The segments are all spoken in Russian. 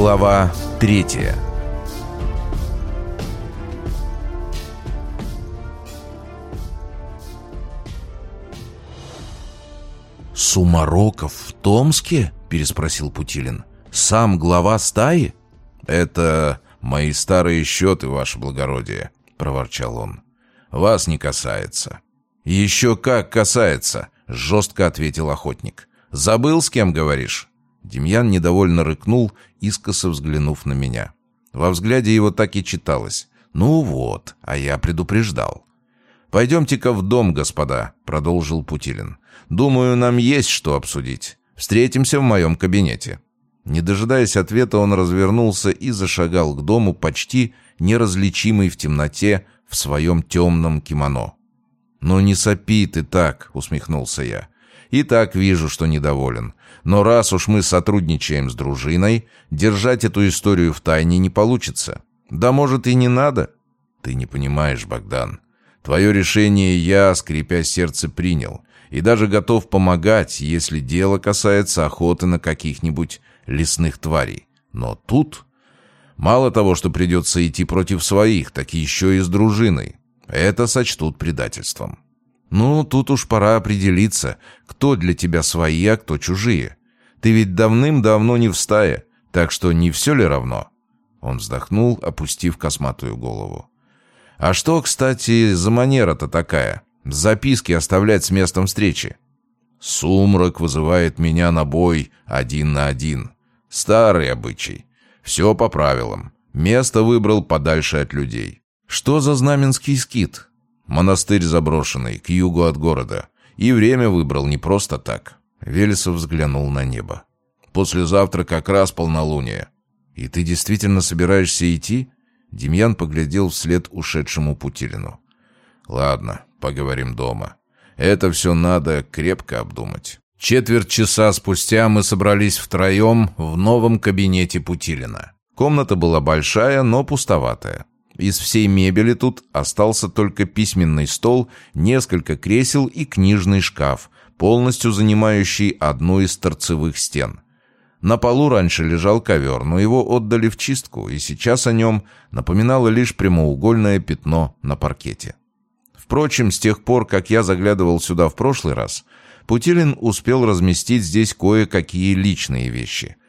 Глава третья «Сумароков в Томске?» — переспросил Путилин. «Сам глава стаи?» «Это мои старые счеты, ваше благородие», — проворчал он. «Вас не касается». «Еще как касается», — жестко ответил охотник. «Забыл, с кем говоришь?» Демьян недовольно рыкнул, искоса взглянув на меня. Во взгляде его так и читалось. «Ну вот, а я предупреждал». «Пойдемте-ка в дом, господа», — продолжил Путилин. «Думаю, нам есть что обсудить. Встретимся в моем кабинете». Не дожидаясь ответа, он развернулся и зашагал к дому, почти неразличимый в темноте в своем темном кимоно. «Ну не сопи ты так», — усмехнулся я. «И так вижу, что недоволен. Но раз уж мы сотрудничаем с дружиной, держать эту историю в тайне не получится. Да может и не надо». «Ты не понимаешь, Богдан. Твое решение я, скрипя сердце, принял. И даже готов помогать, если дело касается охоты на каких-нибудь лесных тварей. Но тут... Мало того, что придется идти против своих, так еще и с дружиной. Это сочтут предательством. Ну, тут уж пора определиться, кто для тебя свои, а кто чужие. Ты ведь давным-давно не в стае, так что не все ли равно?» Он вздохнул, опустив косматую голову. «А что, кстати, за манера-то такая? Записки оставлять с местом встречи?» «Сумрак вызывает меня на бой один на один. Старый обычай. Все по правилам. Место выбрал подальше от людей. Что за знаменский скит? Монастырь заброшенный, к югу от города. И время выбрал не просто так. Велесов взглянул на небо. Послезавтра как раз полнолуние. И ты действительно собираешься идти? Демьян поглядел вслед ушедшему Путилину. Ладно, поговорим дома. Это все надо крепко обдумать. Четверть часа спустя мы собрались втроем в новом кабинете Путилина. Комната была большая, но пустоватая. Из всей мебели тут остался только письменный стол, несколько кресел и книжный шкаф, полностью занимающий одну из торцевых стен. На полу раньше лежал ковер, но его отдали в чистку, и сейчас о нем напоминало лишь прямоугольное пятно на паркете. Впрочем, с тех пор, как я заглядывал сюда в прошлый раз, Путилин успел разместить здесь кое-какие личные вещи –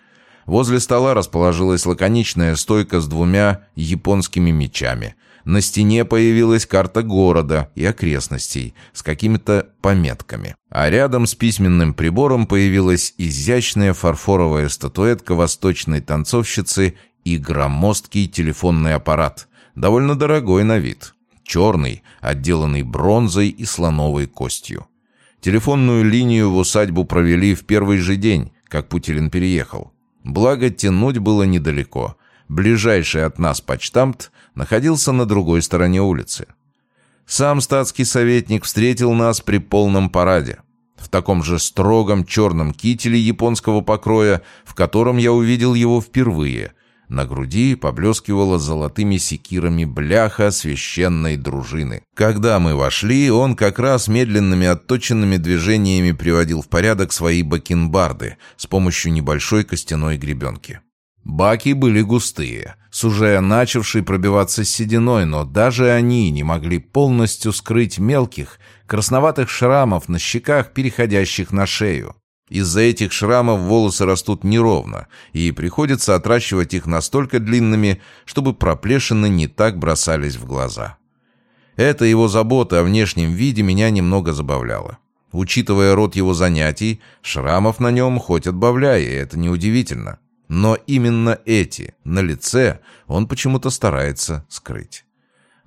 Возле стола расположилась лаконичная стойка с двумя японскими мечами. На стене появилась карта города и окрестностей с какими-то пометками. А рядом с письменным прибором появилась изящная фарфоровая статуэтка восточной танцовщицы и громоздкий телефонный аппарат, довольно дорогой на вид. Черный, отделанный бронзой и слоновой костью. Телефонную линию в усадьбу провели в первый же день, как Путилин переехал. Благо, тянуть было недалеко. Ближайший от нас почтамт находился на другой стороне улицы. Сам статский советник встретил нас при полном параде. В таком же строгом черном кителе японского покроя, в котором я увидел его впервые. На груди поблескивала золотыми секирами бляха священной дружины. Когда мы вошли, он как раз медленными отточенными движениями приводил в порядок свои бакенбарды с помощью небольшой костяной гребенки. Баки были густые, с уже начавшей пробиваться сединой, но даже они не могли полностью скрыть мелких, красноватых шрамов на щеках, переходящих на шею. Из-за этих шрамов волосы растут неровно, и приходится отращивать их настолько длинными, чтобы проплешины не так бросались в глаза. Эта его забота о внешнем виде меня немного забавляла. Учитывая род его занятий, шрамов на нем хоть отбавляй, и это неудивительно. Но именно эти, на лице, он почему-то старается скрыть.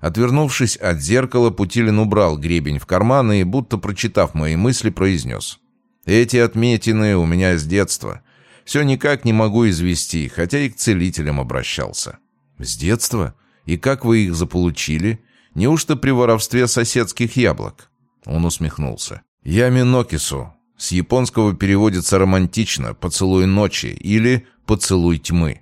Отвернувшись от зеркала, Путилин убрал гребень в карман и, будто прочитав мои мысли, произнес. Эти отметины у меня с детства. Все никак не могу извести, хотя и к целителям обращался. С детства? И как вы их заполучили? Неужто при воровстве соседских яблок? Он усмехнулся. Я Минокису. С японского переводится романтично «поцелуй ночи» или «поцелуй тьмы».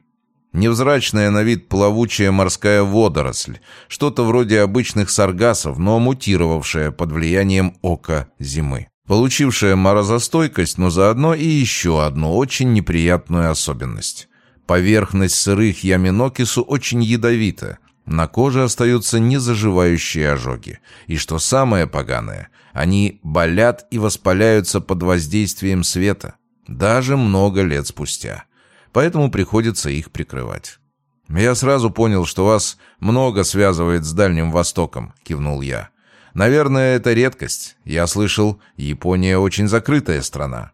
Невзрачная на вид плавучая морская водоросль, что-то вроде обычных саргасов, но мутировавшая под влиянием ока зимы получившая морозостойкость, но заодно и еще одну очень неприятную особенность. Поверхность сырых яминокису очень ядовита. На коже остаются незаживающие ожоги. И что самое поганое, они болят и воспаляются под воздействием света. Даже много лет спустя. Поэтому приходится их прикрывать. «Я сразу понял, что вас много связывает с Дальним Востоком», — кивнул я. «Наверное, это редкость. Я слышал, Япония очень закрытая страна».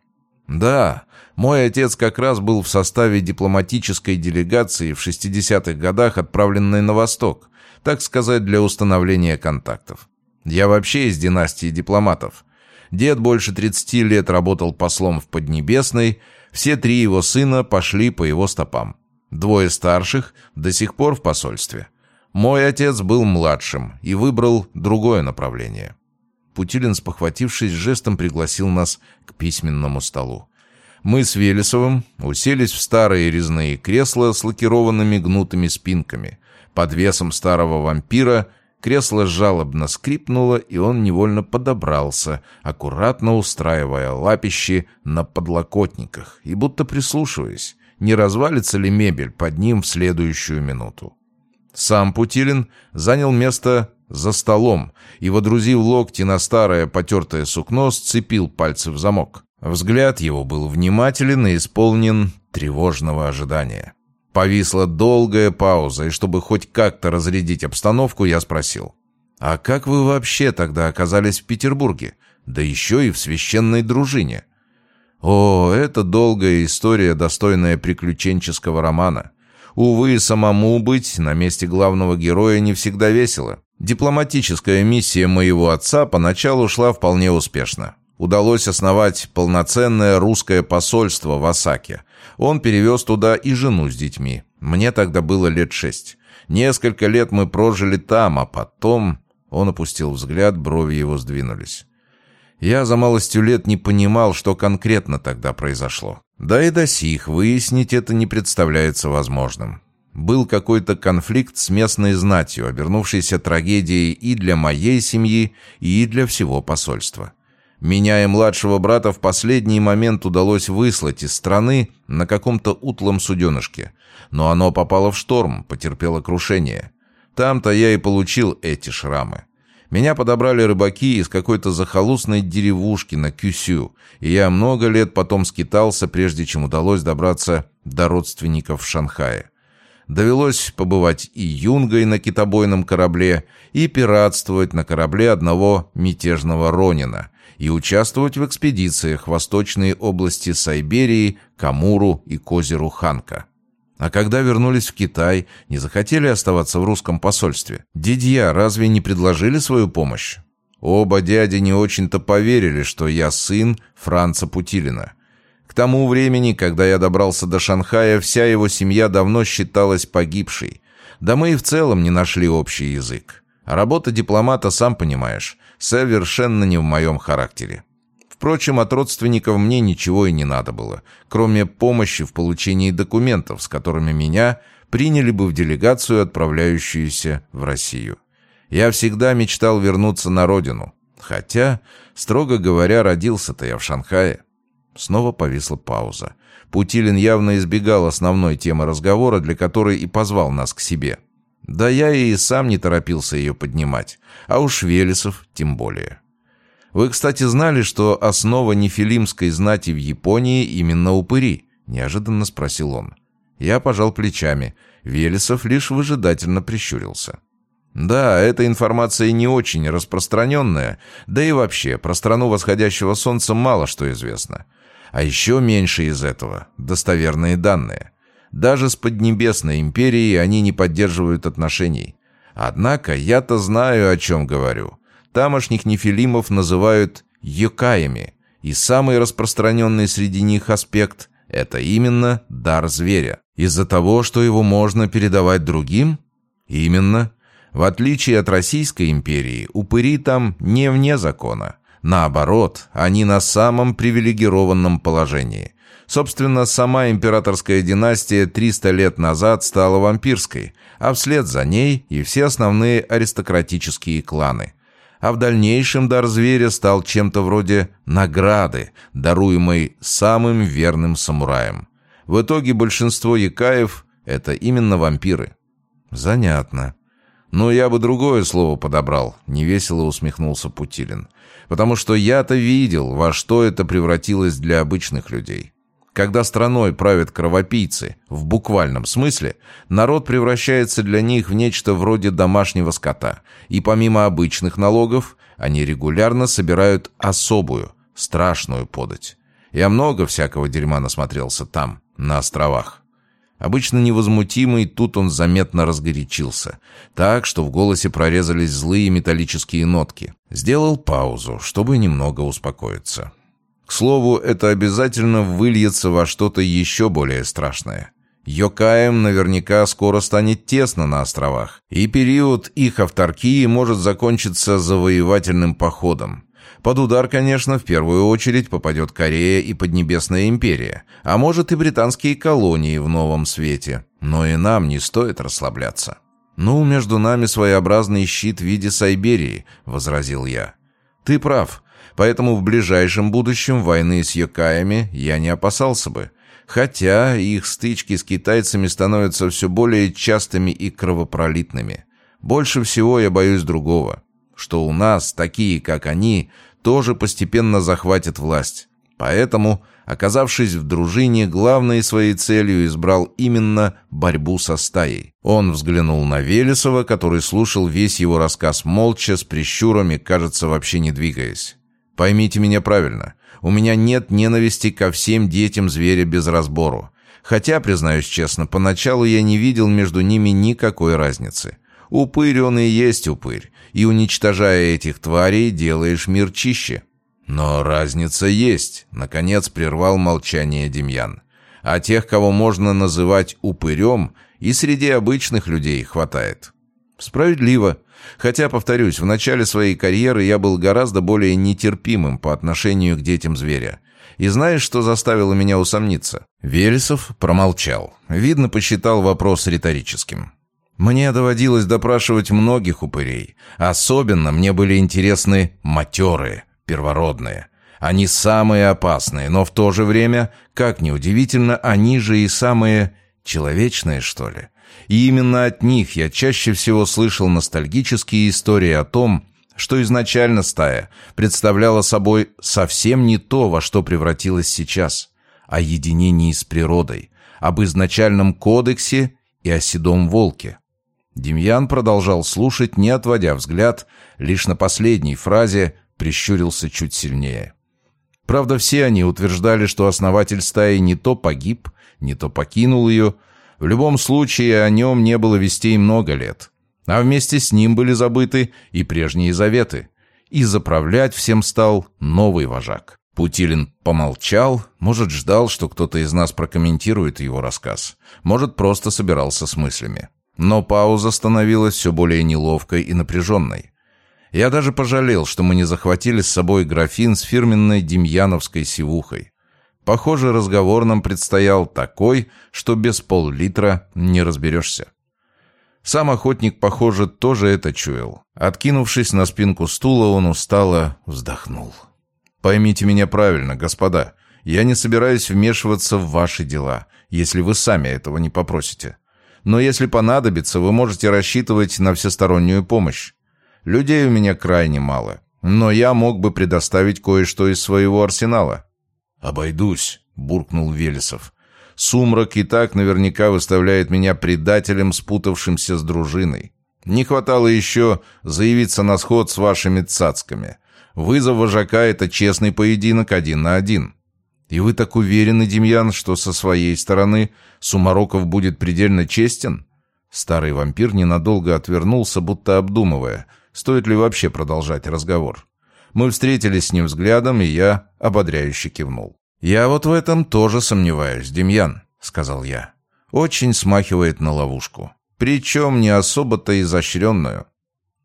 «Да, мой отец как раз был в составе дипломатической делегации в 60-х годах, отправленной на Восток, так сказать, для установления контактов. Я вообще из династии дипломатов. Дед больше 30 лет работал послом в Поднебесной, все три его сына пошли по его стопам. Двое старших до сих пор в посольстве. Мой отец был младшим и выбрал другое направление. Путилин, спохватившись, жестом пригласил нас к письменному столу. Мы с Велесовым уселись в старые резные кресла с лакированными гнутыми спинками. Под весом старого вампира кресло жалобно скрипнуло, и он невольно подобрался, аккуратно устраивая лапищи на подлокотниках и будто прислушиваясь не развалится ли мебель под ним в следующую минуту. Сам Путилин занял место за столом и, водрузив локти на старое потертое сукно, сцепил пальцы в замок. Взгляд его был внимателен и исполнен тревожного ожидания. Повисла долгая пауза, и чтобы хоть как-то разрядить обстановку, я спросил. «А как вы вообще тогда оказались в Петербурге? Да еще и в священной дружине?» О, это долгая история, достойная приключенческого романа. Увы, самому быть на месте главного героя не всегда весело. Дипломатическая миссия моего отца поначалу шла вполне успешно. Удалось основать полноценное русское посольство в Осаке. Он перевез туда и жену с детьми. Мне тогда было лет шесть. Несколько лет мы прожили там, а потом... Он опустил взгляд, брови его сдвинулись. Я за малостью лет не понимал, что конкретно тогда произошло. Да и до сих выяснить это не представляется возможным. Был какой-то конфликт с местной знатью, обернувшийся трагедией и для моей семьи, и для всего посольства. Меня и младшего брата в последний момент удалось выслать из страны на каком-то утлом суденышке. Но оно попало в шторм, потерпело крушение. Там-то я и получил эти шрамы. Меня подобрали рыбаки из какой-то захолустной деревушки на Кюсю, и я много лет потом скитался, прежде чем удалось добраться до родственников в Шанхае. Довелось побывать и юнгой на китобойном корабле, и пиратствовать на корабле одного мятежного Ронина, и участвовать в экспедициях в восточные области Сайберии, Камуру и к озеру Ханка. А когда вернулись в Китай, не захотели оставаться в русском посольстве. Дядья разве не предложили свою помощь? Оба дяди не очень-то поверили, что я сын Франца Путилина. К тому времени, когда я добрался до Шанхая, вся его семья давно считалась погибшей. Да мы и в целом не нашли общий язык. А работа дипломата, сам понимаешь, совершенно не в моем характере. Впрочем, от родственников мне ничего и не надо было, кроме помощи в получении документов, с которыми меня приняли бы в делегацию, отправляющуюся в Россию. Я всегда мечтал вернуться на родину, хотя, строго говоря, родился-то я в Шанхае. Снова повисла пауза. Путилин явно избегал основной темы разговора, для которой и позвал нас к себе. Да я и сам не торопился ее поднимать, а уж Велесов тем более. Вы, кстати, знали, что основа нефилимской знати в Японии именно упыри?» — неожиданно спросил он. Я пожал плечами. Велесов лишь выжидательно прищурился. «Да, эта информация не очень распространенная, да и вообще, про страну восходящего солнца мало что известно. А еще меньше из этого — достоверные данные. Даже с Поднебесной империей они не поддерживают отношений. Однако я-то знаю, о чем говорю. Тамошних нефилимов называют «йокаями», и самый распространенный среди них аспект – это именно дар зверя. Из-за того, что его можно передавать другим? Именно. В отличие от Российской империи, упыри там не вне закона. Наоборот, они на самом привилегированном положении. Собственно, сама императорская династия 300 лет назад стала вампирской, а вслед за ней и все основные аристократические кланы а в дальнейшем дар зверя стал чем-то вроде награды, даруемой самым верным самураем. В итоге большинство якаев — это именно вампиры. Занятно. Но я бы другое слово подобрал, невесело усмехнулся Путилин. Потому что я-то видел, во что это превратилось для обычных людей. Когда страной правят кровопийцы, в буквальном смысле, народ превращается для них в нечто вроде домашнего скота. И помимо обычных налогов, они регулярно собирают особую, страшную подать. Я много всякого дерьма насмотрелся там, на островах. Обычно невозмутимый, тут он заметно разгорячился, так, что в голосе прорезались злые металлические нотки. Сделал паузу, чтобы немного успокоиться. К слову, это обязательно выльется во что-то еще более страшное. Йокаем наверняка скоро станет тесно на островах, и период их авторкии может закончиться завоевательным походом. Под удар, конечно, в первую очередь попадет Корея и Поднебесная империя, а может и британские колонии в новом свете. Но и нам не стоит расслабляться. «Ну, между нами своеобразный щит в виде Сайберии», — возразил я. «Ты прав. Поэтому в ближайшем будущем войны с Йокаями я не опасался бы. Хотя их стычки с китайцами становятся все более частыми и кровопролитными. Больше всего я боюсь другого. Что у нас, такие как они, тоже постепенно захватят власть. Поэтому, оказавшись в дружине, главной своей целью избрал именно борьбу со стаей. Он взглянул на Велесова, который слушал весь его рассказ молча, с прищурами, кажется, вообще не двигаясь. Поймите меня правильно. У меня нет ненависти ко всем детям зверя без разбору. Хотя, признаюсь честно, поначалу я не видел между ними никакой разницы. Упырь он и есть упырь, и уничтожая этих тварей, делаешь мир чище. Но разница есть, наконец прервал молчание Демьян. А тех, кого можно называть упырем, и среди обычных людей хватает. Справедливо. Хотя, повторюсь, в начале своей карьеры я был гораздо более нетерпимым по отношению к детям зверя. И знаешь, что заставило меня усомниться? Вересов промолчал. Видно, посчитал вопрос риторическим. Мне доводилось допрашивать многих упырей. Особенно мне были интересны матерые, первородные. Они самые опасные, но в то же время, как ни удивительно, они же и самые человечные, что ли. И именно от них я чаще всего слышал ностальгические истории о том, что изначально стая представляла собой совсем не то, во что превратилась сейчас, о единении с природой, об изначальном кодексе и о седом волке. Демьян продолжал слушать, не отводя взгляд, лишь на последней фразе прищурился чуть сильнее. Правда, все они утверждали, что основатель стаи не то погиб, не то покинул ее, в любом случае, о нем не было вестей много лет. А вместе с ним были забыты и прежние заветы. И заправлять всем стал новый вожак. Путилин помолчал, может, ждал, что кто-то из нас прокомментирует его рассказ. Может, просто собирался с мыслями. Но пауза становилась все более неловкой и напряженной. Я даже пожалел, что мы не захватили с собой графин с фирменной демьяновской сивухой. Похоже, разговор нам предстоял такой, что без пол-литра не разберешься. Сам охотник, похоже, тоже это чуял. Откинувшись на спинку стула, он устало вздохнул. «Поймите меня правильно, господа. Я не собираюсь вмешиваться в ваши дела, если вы сами этого не попросите. Но если понадобится, вы можете рассчитывать на всестороннюю помощь. Людей у меня крайне мало, но я мог бы предоставить кое-что из своего арсенала. «Обойдусь», — буркнул Велесов. «Сумрак и так наверняка выставляет меня предателем, спутавшимся с дружиной. Не хватало еще заявиться на сход с вашими цацками. Вызов вожака — это честный поединок один на один. И вы так уверены, Демьян, что со своей стороны Сумароков будет предельно честен?» Старый вампир ненадолго отвернулся, будто обдумывая, стоит ли вообще продолжать разговор. Мы встретились с ним взглядом, и я ободряюще кивнул. «Я вот в этом тоже сомневаюсь, Демьян», — сказал я. «Очень смахивает на ловушку. Причем не особо-то изощренную.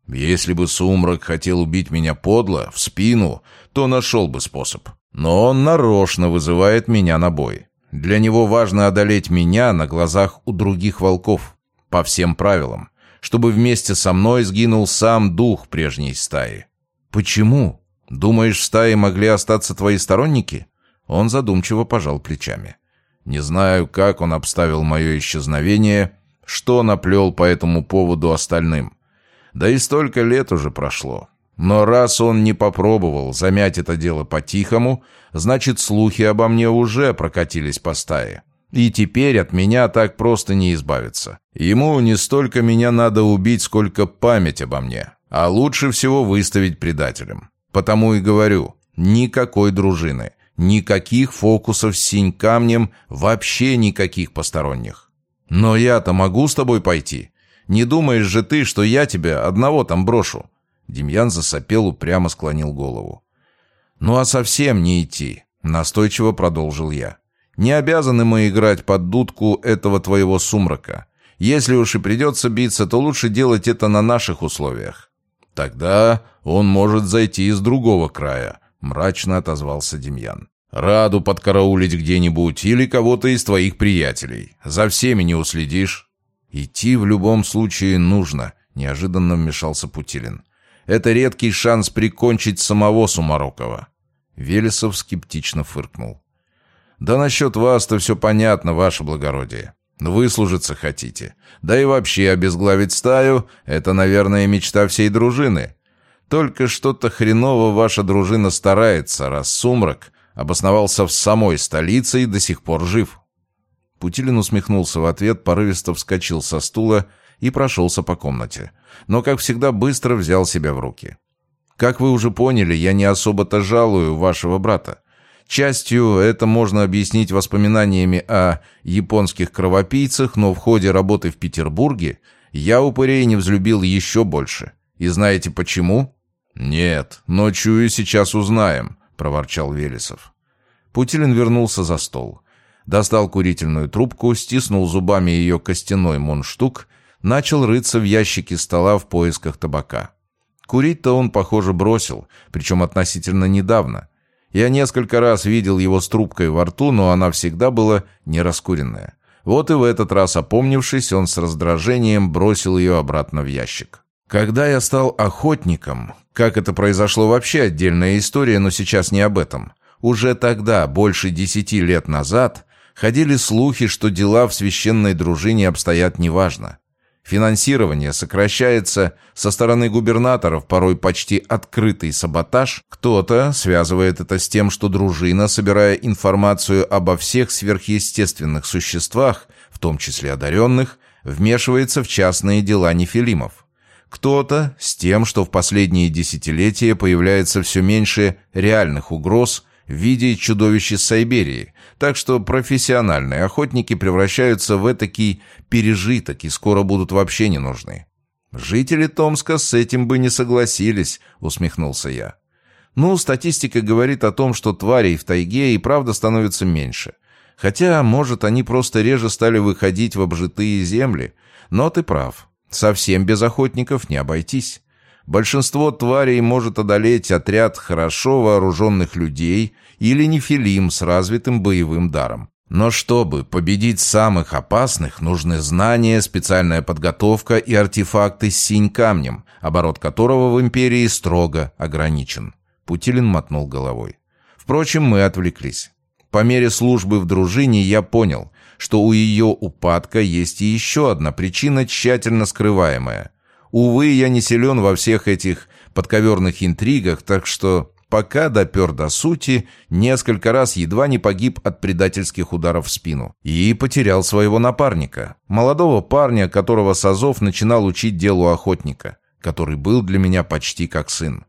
Если бы Сумрак хотел убить меня подло, в спину, то нашел бы способ. Но он нарочно вызывает меня на бой. Для него важно одолеть меня на глазах у других волков. По всем правилам. Чтобы вместе со мной сгинул сам дух прежней стаи. Почему? Думаешь, в стае могли остаться твои сторонники?» Он задумчиво пожал плечами. Не знаю, как он обставил мое исчезновение, что наплел по этому поводу остальным. Да и столько лет уже прошло. Но раз он не попробовал замять это дело по-тихому, значит, слухи обо мне уже прокатились по стае. И теперь от меня так просто не избавиться. Ему не столько меня надо убить, сколько память обо мне. А лучше всего выставить предателем. Потому и говорю, никакой дружины, никаких фокусов с синь-камнем, вообще никаких посторонних. Но я-то могу с тобой пойти. Не думаешь же ты, что я тебя одного там брошу?» Демьян засопел, упрямо склонил голову. «Ну а совсем не идти», — настойчиво продолжил я. Не обязаны мы играть под дудку этого твоего сумрака. Если уж и придется биться, то лучше делать это на наших условиях. Тогда он может зайти из другого края, мрачно отозвался Демьян. Раду подкараулить где-нибудь или кого-то из твоих приятелей. За всеми не уследишь. Идти в любом случае нужно, неожиданно вмешался Путилин. Это редкий шанс прикончить самого Сумарокова. Велесов скептично фыркнул. «Да насчет вас-то все понятно, ваше благородие. Выслужиться хотите. Да и вообще обезглавить стаю — это, наверное, мечта всей дружины. Только что-то хреново ваша дружина старается, раз сумрак обосновался в самой столице и до сих пор жив». Путилин усмехнулся в ответ, порывисто вскочил со стула и прошелся по комнате. Но, как всегда, быстро взял себя в руки. «Как вы уже поняли, я не особо-то жалую вашего брата. Частью это можно объяснить воспоминаниями о японских кровопийцах, но в ходе работы в Петербурге я упырей не взлюбил еще больше. И знаете почему? «Нет, но чую, сейчас узнаем», — проворчал Велесов. Путилин вернулся за стол. Достал курительную трубку, стиснул зубами ее костяной мундштук, начал рыться в ящике стола в поисках табака. Курить-то он, похоже, бросил, причем относительно недавно — я несколько раз видел его с трубкой во рту, но она всегда была нераскуренная. Вот и в этот раз, опомнившись, он с раздражением бросил ее обратно в ящик. Когда я стал охотником, как это произошло вообще отдельная история, но сейчас не об этом. Уже тогда, больше десяти лет назад, ходили слухи, что дела в священной дружине обстоят неважно. Финансирование сокращается, со стороны губернаторов порой почти открытый саботаж. Кто-то связывает это с тем, что дружина, собирая информацию обо всех сверхъестественных существах, в том числе одаренных, вмешивается в частные дела нефилимов. Кто-то с тем, что в последние десятилетия появляется все меньше реальных угроз – в виде чудовищ Сайберии, так что профессиональные охотники превращаются в этакий пережиток и скоро будут вообще не нужны. «Жители Томска с этим бы не согласились», — усмехнулся я. «Ну, статистика говорит о том, что тварей в тайге и правда становится меньше. Хотя, может, они просто реже стали выходить в обжитые земли. Но ты прав, совсем без охотников не обойтись». Большинство тварей может одолеть отряд хорошо вооруженных людей или нефилим с развитым боевым даром. Но чтобы победить самых опасных, нужны знания, специальная подготовка и артефакты с синь-камнем, оборот которого в империи строго ограничен. Путилин мотнул головой. Впрочем, мы отвлеклись. По мере службы в дружине я понял, что у ее упадка есть и еще одна причина, тщательно скрываемая. Увы, я не силен во всех этих подковерных интригах, так что пока допер до сути, несколько раз едва не погиб от предательских ударов в спину. И потерял своего напарника, молодого парня, которого Сазов начинал учить делу охотника, который был для меня почти как сын.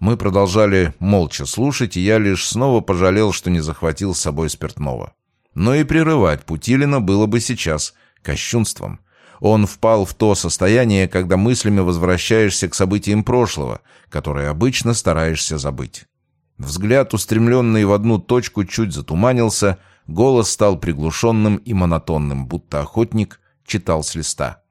Мы продолжали молча слушать, и я лишь снова пожалел, что не захватил с собой спиртного. Но и прерывать Путилина было бы сейчас кощунством. Он впал в то состояние, когда мыслями возвращаешься к событиям прошлого, которые обычно стараешься забыть. Взгляд, устремленный в одну точку, чуть затуманился, голос стал приглушенным и монотонным, будто охотник читал с листа.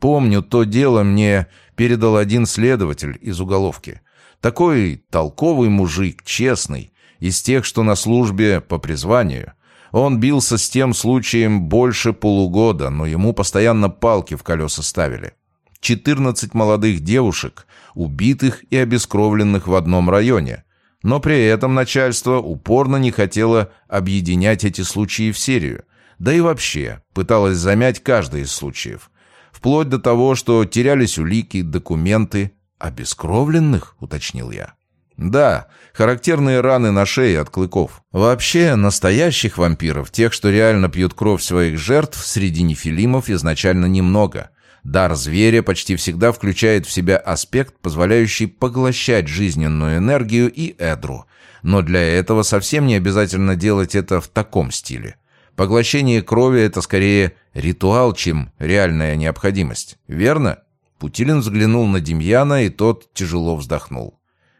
Помню, то дело мне передал один следователь из уголовки. Такой толковый мужик, честный, из тех, что на службе по призванию. Он бился с тем случаем больше полугода, но ему постоянно палки в колеса ставили. 14 молодых девушек, убитых и обескровленных в одном районе. Но при этом начальство упорно не хотело объединять эти случаи в серию. Да и вообще, пыталось замять каждый из случаев. Вплоть до того, что терялись улики, документы. «Обескровленных?» — уточнил я. Да, характерные раны на шее от клыков. Вообще, настоящих вампиров, тех, что реально пьют кровь своих жертв, среди нефилимов изначально немного. Дар зверя почти всегда включает в себя аспект, позволяющий поглощать жизненную энергию и эдру. Но для этого совсем не обязательно делать это в таком стиле. Поглощение крови – это скорее ритуал, чем реальная необходимость. Верно? Путилин взглянул на Демьяна, и тот тяжело вздохнул.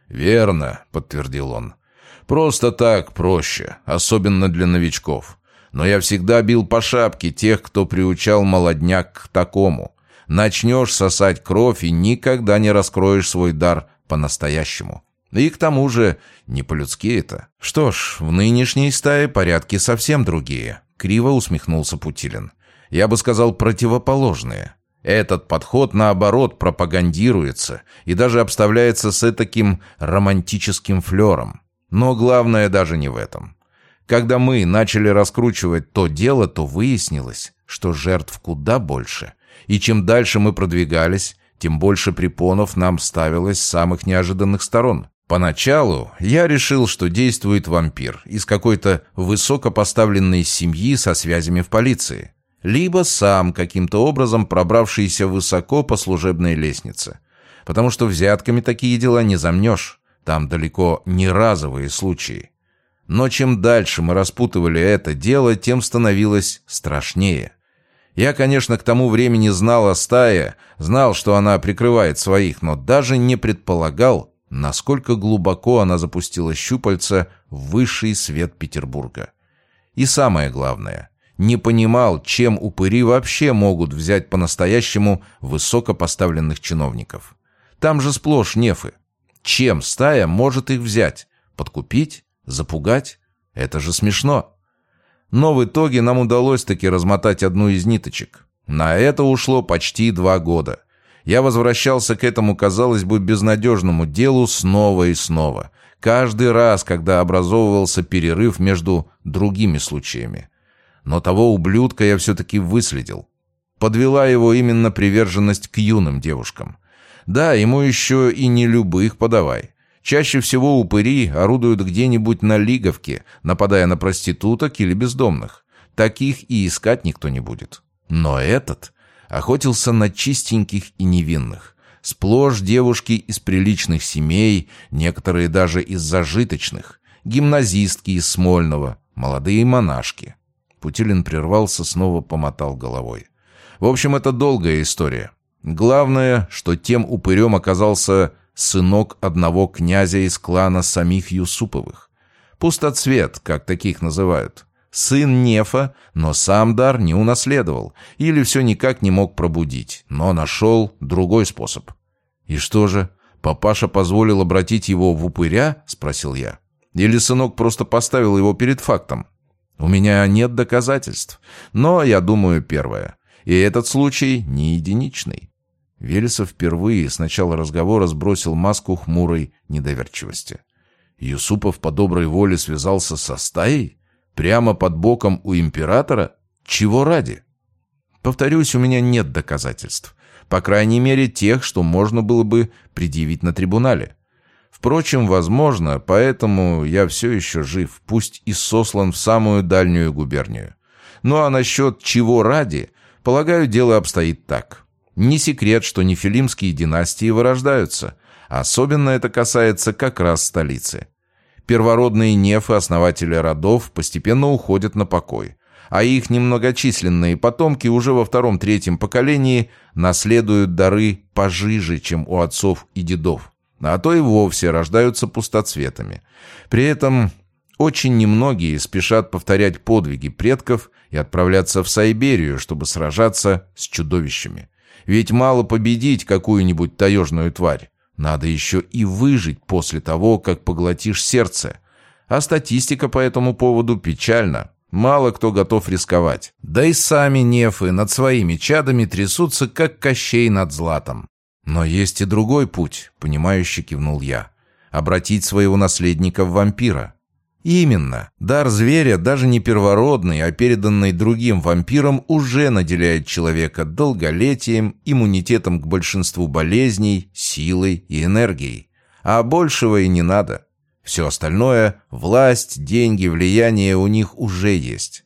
«Верно», — подтвердил он. «Просто так проще, особенно для новичков. Но я всегда бил по шапке тех, кто приучал молодняк к такому. Начнешь сосать кровь и никогда не раскроешь свой дар по-настоящему. И к тому же не по-людски это. Что ж, в нынешней стае порядки совсем другие», — криво усмехнулся Путилин. «Я бы сказал, противоположные». Этот подход, наоборот, пропагандируется и даже обставляется с таким романтическим флером. Но главное даже не в этом. Когда мы начали раскручивать то дело, то выяснилось, что жертв куда больше. И чем дальше мы продвигались, тем больше препонов нам ставилось с самых неожиданных сторон. Поначалу я решил, что действует вампир из какой-то высокопоставленной семьи со связями в полиции либо сам каким-то образом пробравшийся высоко по служебной лестнице. Потому что взятками такие дела не замнешь, там далеко не разовые случаи. Но чем дальше мы распутывали это дело, тем становилось страшнее. Я, конечно, к тому времени знал о стае, знал, что она прикрывает своих, но даже не предполагал, насколько глубоко она запустила щупальца в высший свет Петербурга. И самое главное, не понимал, чем упыри вообще могут взять по-настоящему высокопоставленных чиновников. Там же сплошь нефы. Чем стая может их взять? Подкупить? Запугать? Это же смешно. Но в итоге нам удалось таки размотать одну из ниточек. На это ушло почти два года. Я возвращался к этому, казалось бы, безнадежному делу снова и снова. Каждый раз, когда образовывался перерыв между другими случаями но того ублюдка я все-таки выследил. Подвела его именно приверженность к юным девушкам. Да, ему еще и не любых подавай. Чаще всего упыри орудуют где-нибудь на лиговке, нападая на проституток или бездомных. Таких и искать никто не будет. Но этот охотился на чистеньких и невинных. Сплошь девушки из приличных семей, некоторые даже из зажиточных, гимназистки из Смольного, молодые монашки. Путилин прервался, снова помотал головой. В общем, это долгая история. Главное, что тем упырем оказался сынок одного князя из клана самих Юсуповых. Пустоцвет, как таких называют. Сын Нефа, но сам дар не унаследовал. Или все никак не мог пробудить, но нашел другой способ. «И что же, папаша позволил обратить его в упыря?» — спросил я. «Или сынок просто поставил его перед фактом?» У меня нет доказательств, но, я думаю, первое. И этот случай не единичный. Велесов впервые с начала разговора сбросил маску хмурой недоверчивости. Юсупов по доброй воле связался со стаей? Прямо под боком у императора? Чего ради? Повторюсь, у меня нет доказательств. По крайней мере, тех, что можно было бы предъявить на трибунале. Впрочем, возможно, поэтому я все еще жив, пусть и сослан в самую дальнюю губернию. Ну а насчет чего ради, полагаю, дело обстоит так. Не секрет, что нефилимские династии вырождаются. Особенно это касается как раз столицы. Первородные нефы, основатели родов, постепенно уходят на покой. А их немногочисленные потомки уже во втором-третьем поколении наследуют дары пожиже, чем у отцов и дедов а то и вовсе рождаются пустоцветами. При этом очень немногие спешат повторять подвиги предков и отправляться в Сайберию, чтобы сражаться с чудовищами. Ведь мало победить какую-нибудь таежную тварь. Надо еще и выжить после того, как поглотишь сердце. А статистика по этому поводу печальна. Мало кто готов рисковать. Да и сами нефы над своими чадами трясутся, как Кощей над златом. «Но есть и другой путь», — понимающе кивнул я. обратить своего наследника в вампира. Именно. Дар зверя, даже не первородный, а переданный другим вампирам, уже наделяет человека долголетием, иммунитетом к большинству болезней, силой и энергией. А большего и не надо. Все остальное – власть, деньги, влияние у них уже есть.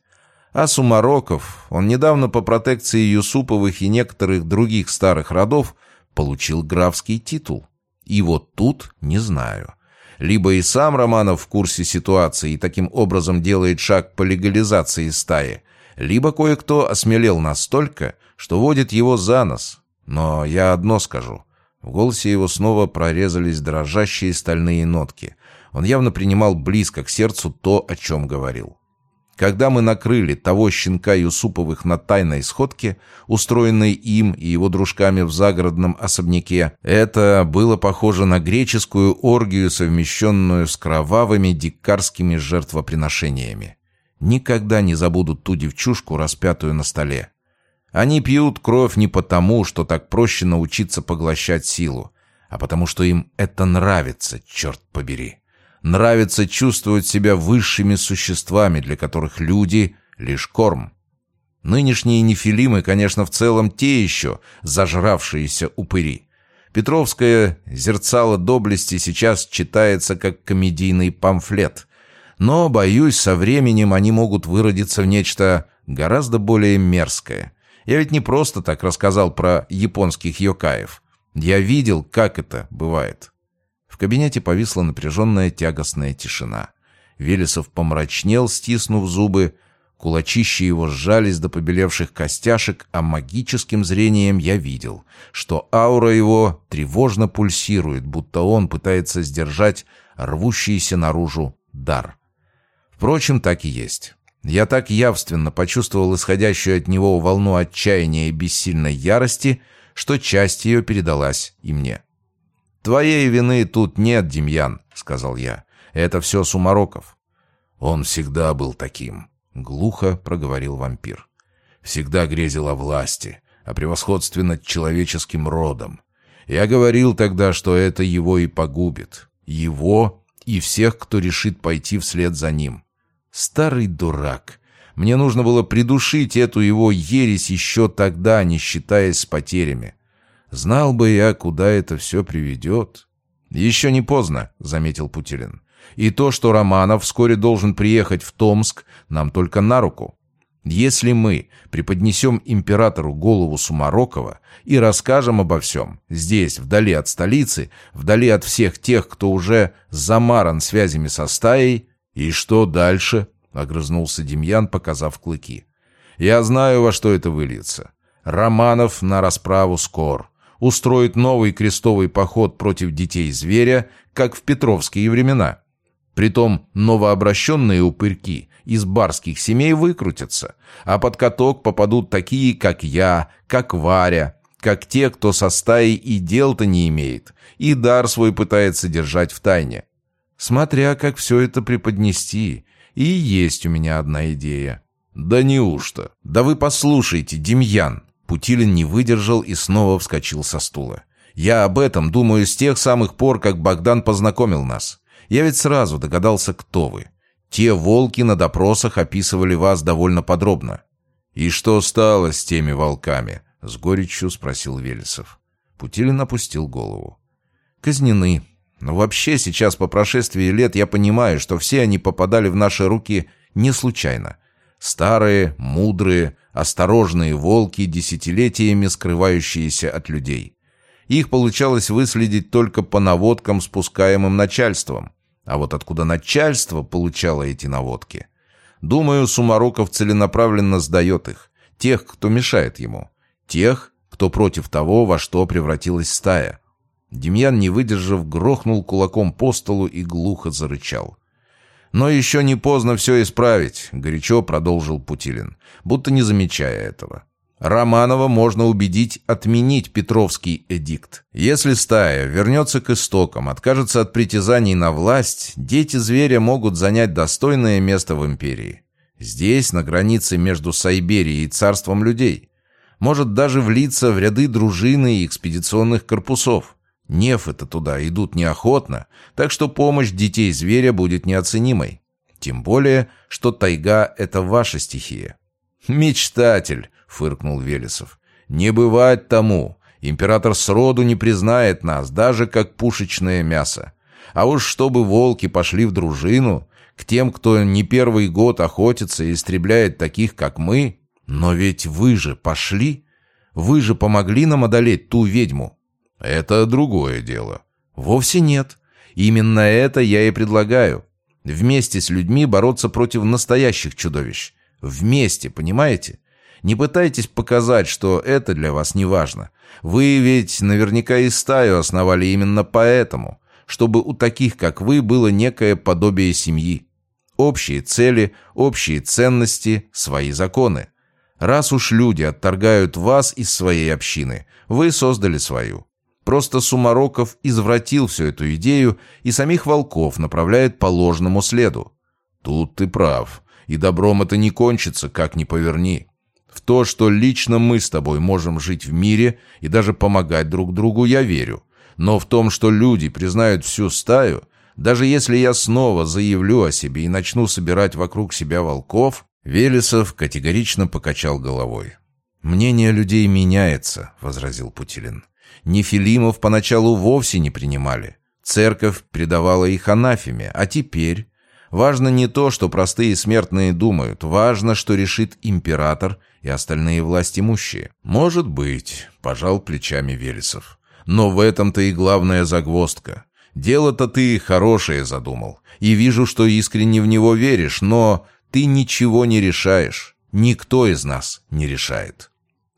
А Сумароков, он недавно по протекции Юсуповых и некоторых других старых родов получил графский титул. И вот тут не знаю. Либо и сам Романов в курсе ситуации и таким образом делает шаг по легализации стаи, либо кое-кто осмелел настолько, что водит его за нос. Но я одно скажу. В голосе его снова прорезались дрожащие стальные нотки. Он явно принимал близко к сердцу то, о чем говорил. Когда мы накрыли того щенка Юсуповых на тайной сходке, устроенной им и его дружками в загородном особняке, это было похоже на греческую оргию, совмещенную с кровавыми дикарскими жертвоприношениями. Никогда не забудут ту девчушку, распятую на столе. Они пьют кровь не потому, что так проще научиться поглощать силу, а потому что им это нравится, черт побери. Нравится чувствовать себя высшими существами, для которых люди — лишь корм. Нынешние нефилимы, конечно, в целом те еще зажравшиеся упыри. Петровское «Зерцало доблести» сейчас читается как комедийный памфлет. Но, боюсь, со временем они могут выродиться в нечто гораздо более мерзкое. Я ведь не просто так рассказал про японских йокаев. Я видел, как это бывает. В кабинете повисла напряженная тягостная тишина. Велесов помрачнел, стиснув зубы. Кулачища его сжались до побелевших костяшек, а магическим зрением я видел, что аура его тревожно пульсирует, будто он пытается сдержать рвущийся наружу дар. Впрочем, так и есть. Я так явственно почувствовал исходящую от него волну отчаяния и бессильной ярости, что часть ее передалась и мне. «Твоей вины тут нет, Демьян», — сказал я. «Это все Сумароков». «Он всегда был таким», — глухо проговорил вампир. «Всегда грезил о власти, о превосходстве над человеческим родом. Я говорил тогда, что это его и погубит. Его и всех, кто решит пойти вслед за ним. Старый дурак. Мне нужно было придушить эту его ересь еще тогда, не считаясь с потерями. Знал бы я, куда это все приведет. Еще не поздно, заметил Путилин. И то, что Романов вскоре должен приехать в Томск, нам только на руку. Если мы преподнесем императору голову Сумарокова и расскажем обо всем, здесь, вдали от столицы, вдали от всех тех, кто уже замаран связями со стаей, и что дальше? — огрызнулся Демьян, показав клыки. «Я знаю, во что это выльется. Романов на расправу скор устроит новый крестовый поход против детей зверя, как в петровские времена. Притом новообращенные упырьки из барских семей выкрутятся, а под каток попадут такие, как я, как Варя, как те, кто со стаей и дел-то не имеет, и дар свой пытается держать в тайне. Смотря как все это преподнести, и есть у меня одна идея. Да неужто? Да вы послушайте, Демьян, Путилин не выдержал и снова вскочил со стула. «Я об этом думаю с тех самых пор, как Богдан познакомил нас. Я ведь сразу догадался, кто вы. Те волки на допросах описывали вас довольно подробно». «И что стало с теми волками?» — с горечью спросил Велесов. Путилин опустил голову. «Казнены. Но вообще сейчас, по прошествии лет, я понимаю, что все они попадали в наши руки не случайно. Старые, мудрые, осторожные волки, десятилетиями скрывающиеся от людей. Их получалось выследить только по наводкам, спускаемым начальством. А вот откуда начальство получало эти наводки? Думаю, Сумароков целенаправленно сдает их. Тех, кто мешает ему. Тех, кто против того, во что превратилась стая. Демьян, не выдержав, грохнул кулаком по столу и глухо зарычал. «Но еще не поздно все исправить», — горячо продолжил Путилин, будто не замечая этого. Романова можно убедить отменить Петровский эдикт. Если стая вернется к истокам, откажется от притязаний на власть, дети зверя могут занять достойное место в империи. Здесь, на границе между Сайберией и царством людей. Может даже влиться в ряды дружины и экспедиционных корпусов. Нефы-то туда идут неохотно, так что помощь детей зверя будет неоценимой. Тем более, что тайга — это ваша стихия». «Мечтатель!» — фыркнул Велесов. «Не бывать тому. Император сроду не признает нас, даже как пушечное мясо. А уж чтобы волки пошли в дружину, к тем, кто не первый год охотится и истребляет таких, как мы. Но ведь вы же пошли. Вы же помогли нам одолеть ту ведьму. Это другое дело. Вовсе нет. Именно это я и предлагаю. Вместе с людьми бороться против настоящих чудовищ. Вместе, понимаете? Не пытайтесь показать, что это для вас не важно. Вы ведь наверняка и стаю основали именно поэтому чтобы у таких, как вы, было некое подобие семьи. Общие цели, общие ценности, свои законы. Раз уж люди отторгают вас из своей общины, вы создали свою. Просто Сумароков извратил всю эту идею и самих волков направляет по ложному следу. Тут ты прав. И добром это не кончится, как ни поверни. В то, что лично мы с тобой можем жить в мире и даже помогать друг другу, я верю. Но в том, что люди признают всю стаю, даже если я снова заявлю о себе и начну собирать вокруг себя волков, Велесов категорично покачал головой. «Мнение людей меняется», — возразил Путилин. «Нефилимов поначалу вовсе не принимали. Церковь предавала их анафеме, а теперь...» Важно не то, что простые смертные думают, важно, что решит император и остальные власть имущие. «Может быть», — пожал плечами Велесов. Но в этом-то и главная загвоздка. Дело-то ты хорошее задумал, и вижу, что искренне в него веришь, но ты ничего не решаешь. Никто из нас не решает».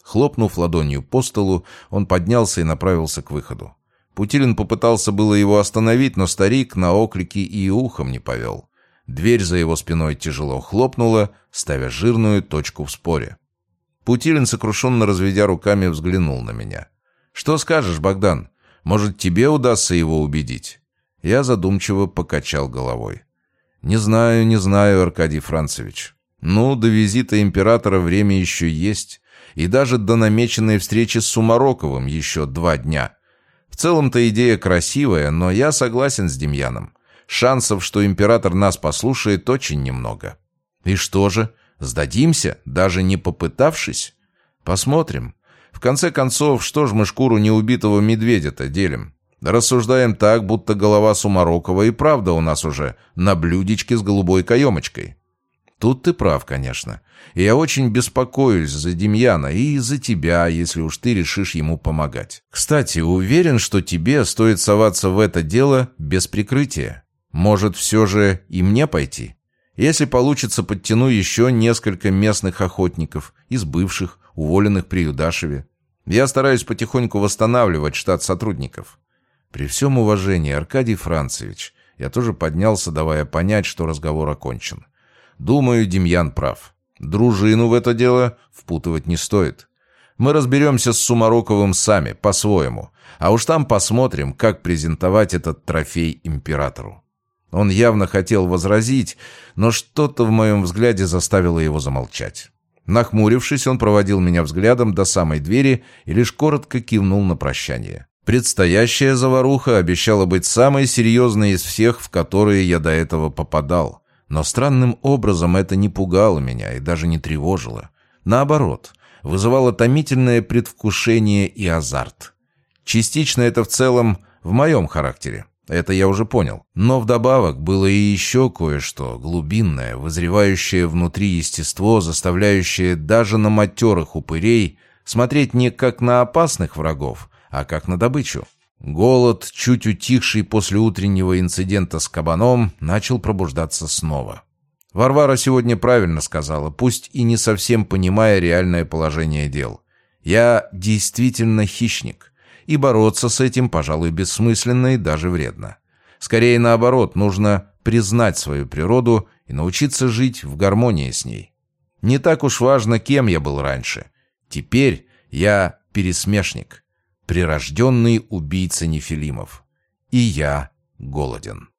Хлопнув ладонью по столу, он поднялся и направился к выходу. Путилин попытался было его остановить, но старик на оклики и ухом не повел. Дверь за его спиной тяжело хлопнула, ставя жирную точку в споре. Путилин, сокрушенно разведя руками, взглянул на меня. «Что скажешь, Богдан? Может, тебе удастся его убедить?» Я задумчиво покачал головой. «Не знаю, не знаю, Аркадий Францевич. Ну, до визита императора время еще есть, и даже до намеченной встречи с Сумароковым еще два дня. В целом-то идея красивая, но я согласен с Демьяном. Шансов, что император нас послушает, очень немного. И что же, сдадимся, даже не попытавшись? Посмотрим. В конце концов, что ж мы шкуру неубитого медведя-то делим? Рассуждаем так, будто голова Сумарокова и правда у нас уже на блюдечке с голубой каемочкой. Тут ты прав, конечно. И я очень беспокоюсь за Демьяна и за тебя, если уж ты решишь ему помогать. Кстати, уверен, что тебе стоит соваться в это дело без прикрытия. Может, все же и мне пойти? Если получится, подтяну еще несколько местных охотников из бывших, уволенных при Юдашеве. Я стараюсь потихоньку восстанавливать штат сотрудников. При всем уважении, Аркадий Францевич, я тоже поднялся, давая понять, что разговор окончен. Думаю, Демьян прав. Дружину в это дело впутывать не стоит. Мы разберемся с Сумароковым сами, по-своему. А уж там посмотрим, как презентовать этот трофей императору. Он явно хотел возразить, но что-то в моем взгляде заставило его замолчать. Нахмурившись, он проводил меня взглядом до самой двери и лишь коротко кивнул на прощание. Предстоящая заваруха обещала быть самой серьезной из всех, в которые я до этого попадал. Но странным образом это не пугало меня и даже не тревожило. Наоборот, вызывало томительное предвкушение и азарт. Частично это в целом в моем характере. Это я уже понял. Но вдобавок было и еще кое-что глубинное, вызревающее внутри естество, заставляющее даже на матерых упырей смотреть не как на опасных врагов, а как на добычу. Голод, чуть утихший после утреннего инцидента с кабаном, начал пробуждаться снова. Варвара сегодня правильно сказала, пусть и не совсем понимая реальное положение дел. Я действительно хищник и бороться с этим, пожалуй, бессмысленно и даже вредно. Скорее наоборот, нужно признать свою природу и научиться жить в гармонии с ней. Не так уж важно, кем я был раньше. Теперь я пересмешник, прирожденный убийца Нефилимов. И я голоден.